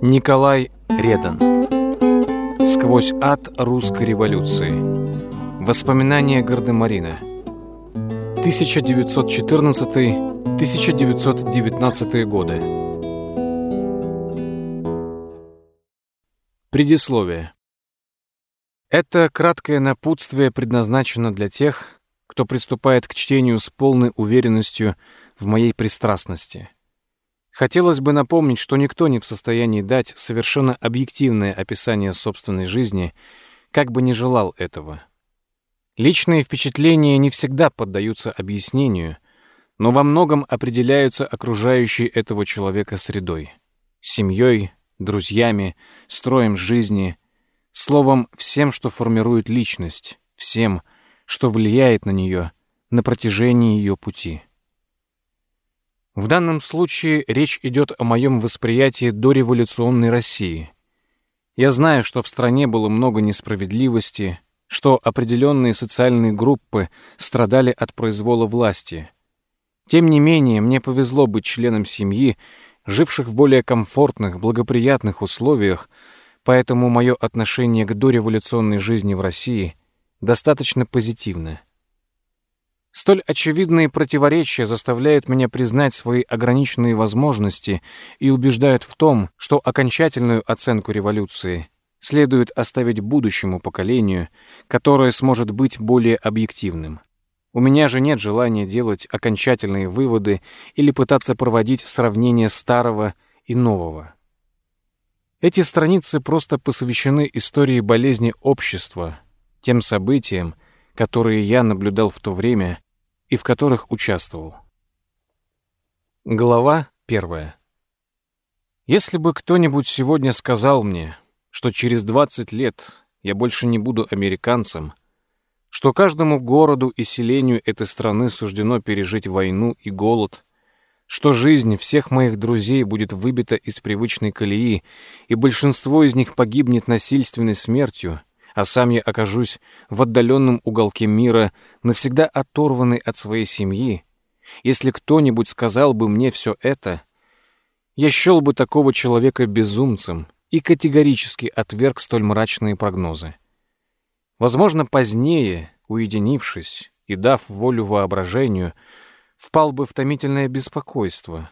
Николай Редан. Сквозь ад русской революции. Воспоминания Гардемарина. 1914-1919 годы. Предисловие. Это краткое напутствие предназначено для тех, кто приступает к чтению с полной уверенностью в моей пристрастности – Хотелось бы напомнить, что никто не в состоянии дать совершенно объективное описание собственной жизни, как бы не желал этого. Личные впечатления не всегда поддаются объяснению, но во многом определяются окружающей этого человека средой, семьей, друзьями, строем жизни, словом, всем, что формирует личность, всем, что влияет на нее на протяжении ее пути. В данном случае речь идет о моем восприятии дореволюционной России. Я знаю, что в стране было много несправедливости, что определенные социальные группы страдали от произвола власти. Тем не менее, мне повезло быть членом семьи, живших в более комфортных, благоприятных условиях, поэтому мое отношение к дореволюционной жизни в России достаточно позитивное. Столь очевидные противоречия заставляют меня признать свои ограниченные возможности и убеждают в том, что окончательную оценку революции следует оставить будущему поколению, которое сможет быть более объективным. У меня же нет желания делать окончательные выводы или пытаться проводить сравнение старого и нового. Эти страницы просто посвящены истории болезни общества, тем событиям, которые я наблюдал в то время и в которых участвовал. Глава первая. Если бы кто-нибудь сегодня сказал мне, что через 20 лет я больше не буду американцем, что каждому городу и селению этой страны суждено пережить войну и голод, что жизнь всех моих друзей будет выбита из привычной колеи, и большинство из них погибнет насильственной смертью, а сам я окажусь в отдаленном уголке мира, навсегда оторванный от своей семьи, если кто-нибудь сказал бы мне все это, я счел бы такого человека безумцем и категорически отверг столь мрачные прогнозы. Возможно, позднее, уединившись и дав волю воображению, впал бы в томительное беспокойство.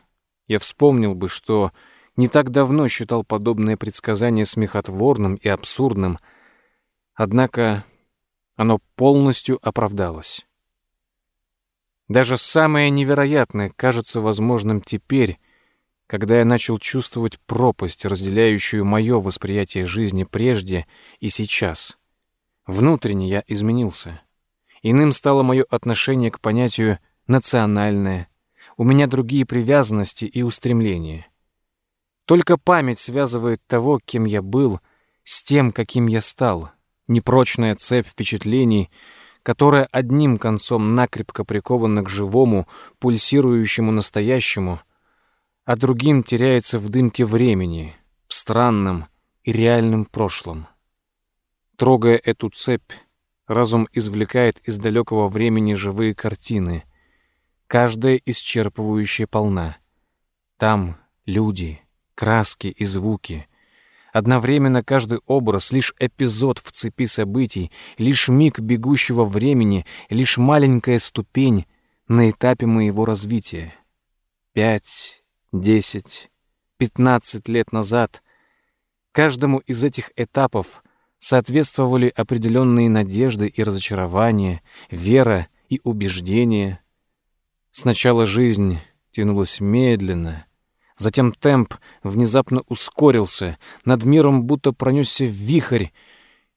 Я вспомнил бы, что не так давно считал подобное предсказание смехотворным и абсурдным — Однако оно полностью оправдалось. Даже самое невероятное кажется возможным теперь, когда я начал чувствовать пропасть, разделяющую мое восприятие жизни прежде и сейчас. Внутренне я изменился. Иным стало мое отношение к понятию «национальное». У меня другие привязанности и устремления. Только память связывает того, кем я был, с тем, каким я стал — непрочная цепь впечатлений, которая одним концом накрепко прикована к живому, пульсирующему настоящему, а другим теряется в дымке времени, в странном и реальном прошлом. Трогая эту цепь, разум извлекает из далекого времени живые картины, каждая исчерпывающая полна. Там люди, краски и звуки — Одновременно каждый образ — лишь эпизод в цепи событий, лишь миг бегущего времени, лишь маленькая ступень на этапе моего развития. Пять, десять, пятнадцать лет назад каждому из этих этапов соответствовали определенные надежды и разочарования, вера и убеждения. Сначала жизнь тянулась медленно — Затем темп внезапно ускорился, над миром будто пронесся вихрь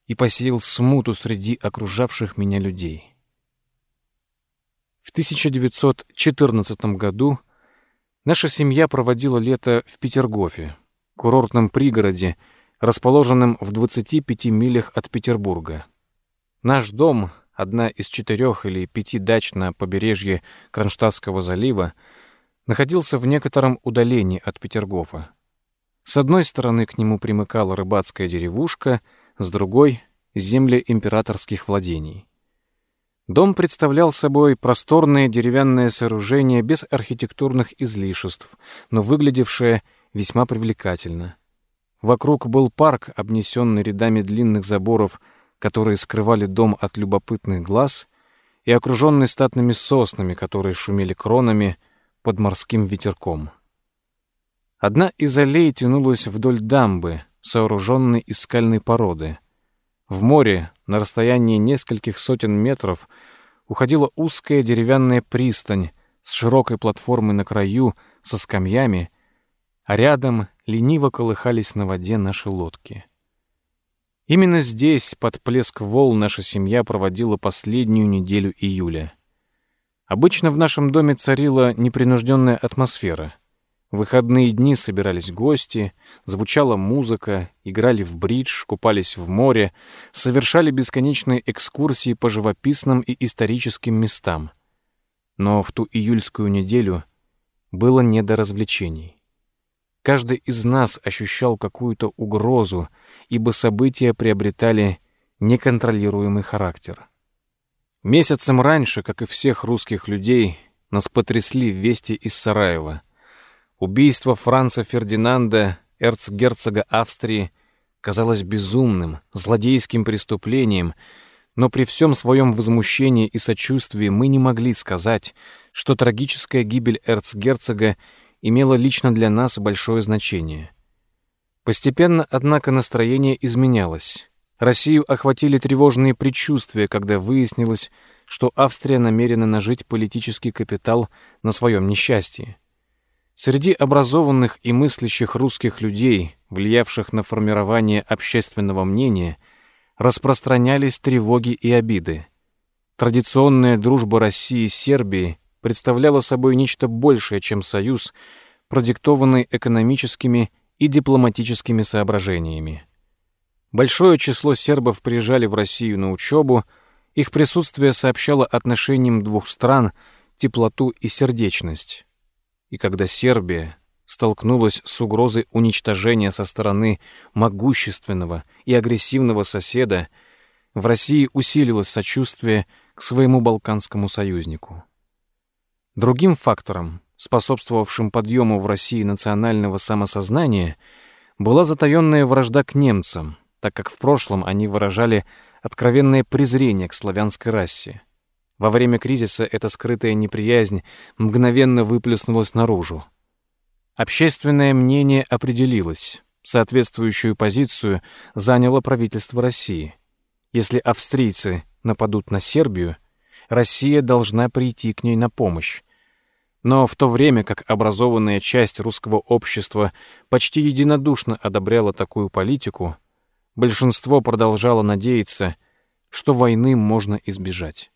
и посеял смуту среди окружавших меня людей. В 1914 году наша семья проводила лето в Петергофе, курортном пригороде, расположенном в 25 милях от Петербурга. Наш дом, одна из четырех или пяти дач на побережье Кронштадтского залива, находился в некотором удалении от Петергофа. С одной стороны к нему примыкала рыбацкая деревушка, с другой — земли императорских владений. Дом представлял собой просторное деревянное сооружение без архитектурных излишеств, но выглядевшее весьма привлекательно. Вокруг был парк, обнесенный рядами длинных заборов, которые скрывали дом от любопытных глаз, и окруженный статными соснами, которые шумели кронами под морским ветерком. Одна из аллей тянулась вдоль дамбы, сооруженной из скальной породы. В море, на расстоянии нескольких сотен метров, уходила узкая деревянная пристань с широкой платформой на краю, со скамьями, а рядом лениво колыхались на воде наши лодки. Именно здесь, под плеск волн, наша семья проводила последнюю неделю июля. Обычно в нашем доме царила непринужденная атмосфера. В выходные дни собирались гости, звучала музыка, играли в бридж, купались в море, совершали бесконечные экскурсии по живописным и историческим местам. Но в ту июльскую неделю было не до развлечений. Каждый из нас ощущал какую-то угрозу, ибо события приобретали неконтролируемый характер. Месяцем раньше, как и всех русских людей, нас потрясли вести из Сараева. Убийство Франца Фердинанда, эрцгерцога Австрии, казалось безумным, злодейским преступлением, но при всем своем возмущении и сочувствии мы не могли сказать, что трагическая гибель эрцгерцога имела лично для нас большое значение. Постепенно, однако, настроение изменялось. Россию охватили тревожные предчувствия, когда выяснилось, что Австрия намерена нажить политический капитал на своем несчастье. Среди образованных и мыслящих русских людей, влиявших на формирование общественного мнения, распространялись тревоги и обиды. Традиционная дружба России с Сербией представляла собой нечто большее, чем союз, продиктованный экономическими и дипломатическими соображениями. Большое число сербов приезжали в Россию на учебу, их присутствие сообщало отношениям двух стран теплоту и сердечность. И когда Сербия столкнулась с угрозой уничтожения со стороны могущественного и агрессивного соседа, в России усилилось сочувствие к своему балканскому союзнику. Другим фактором, способствовавшим подъему в России национального самосознания, была затаённая вражда к немцам, так как в прошлом они выражали откровенное презрение к славянской расе. Во время кризиса эта скрытая неприязнь мгновенно выплеснулась наружу. Общественное мнение определилось. Соответствующую позицию заняло правительство России. Если австрийцы нападут на Сербию, Россия должна прийти к ней на помощь, но в то время как образованная часть русского общества почти единодушно одобряла такую политику, большинство продолжало надеяться, что войны можно избежать.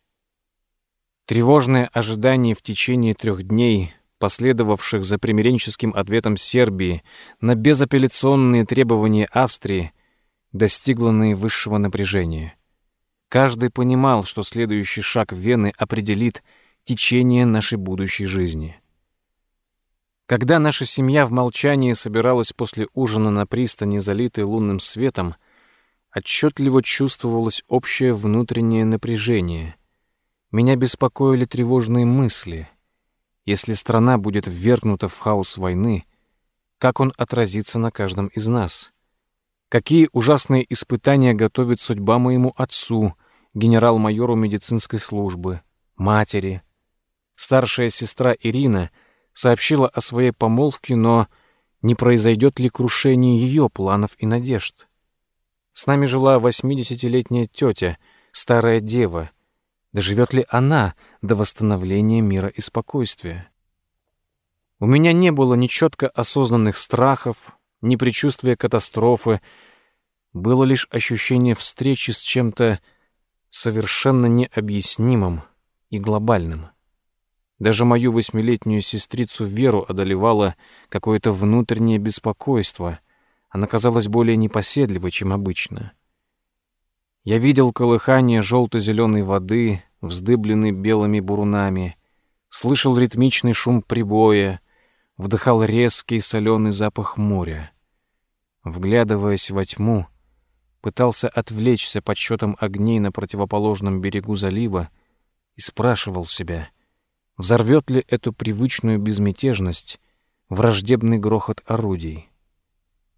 Тревожное ожидание в течение трех дней, последовавших за примиренческим ответом Сербии на безапелляционные требования Австрии, достигло наивысшего напряжения. Каждый понимал, что следующий шаг Вены определит – течение нашей будущей жизни. Когда наша семья в молчании собиралась после ужина на пристани, залитой лунным светом, отчетливо чувствовалось общее внутреннее напряжение. Меня беспокоили тревожные мысли. Если страна будет ввергнута в хаос войны, как он отразится на каждом из нас? Какие ужасные испытания готовит судьба моему отцу, генерал-майору медицинской службы, матери, Старшая сестра Ирина сообщила о своей помолвке, но не произойдет ли крушение ее планов и надежд? С нами жила восьмидесятилетняя тетя, старая дева. Доживет ли она до восстановления мира и спокойствия? У меня не было ни четко осознанных страхов, ни предчувствия катастрофы. Было лишь ощущение встречи с чем-то совершенно необъяснимым и глобальным. Даже мою восьмилетнюю сестрицу Веру одолевало какое-то внутреннее беспокойство. Она казалась более непоседливой, чем обычно. Я видел колыхание желто-зеленой воды, вздыбленной белыми бурунами, слышал ритмичный шум прибоя, вдыхал резкий соленый запах моря. Вглядываясь во тьму, пытался отвлечься подсчетом огней на противоположном берегу залива и спрашивал себя — Взорвет ли эту привычную безмятежность враждебный грохот орудий?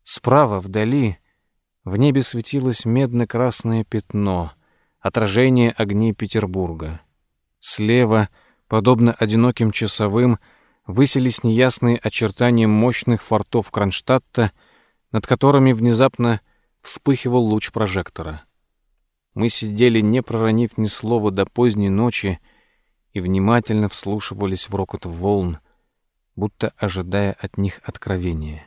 Справа, вдали, в небе светилось медно-красное пятно, отражение огней Петербурга. Слева, подобно одиноким часовым, высились неясные очертания мощных фортов Кронштадта, над которыми внезапно вспыхивал луч прожектора. Мы сидели, не проронив ни слова до поздней ночи, и внимательно вслушивались в рокот волн, будто ожидая от них откровения.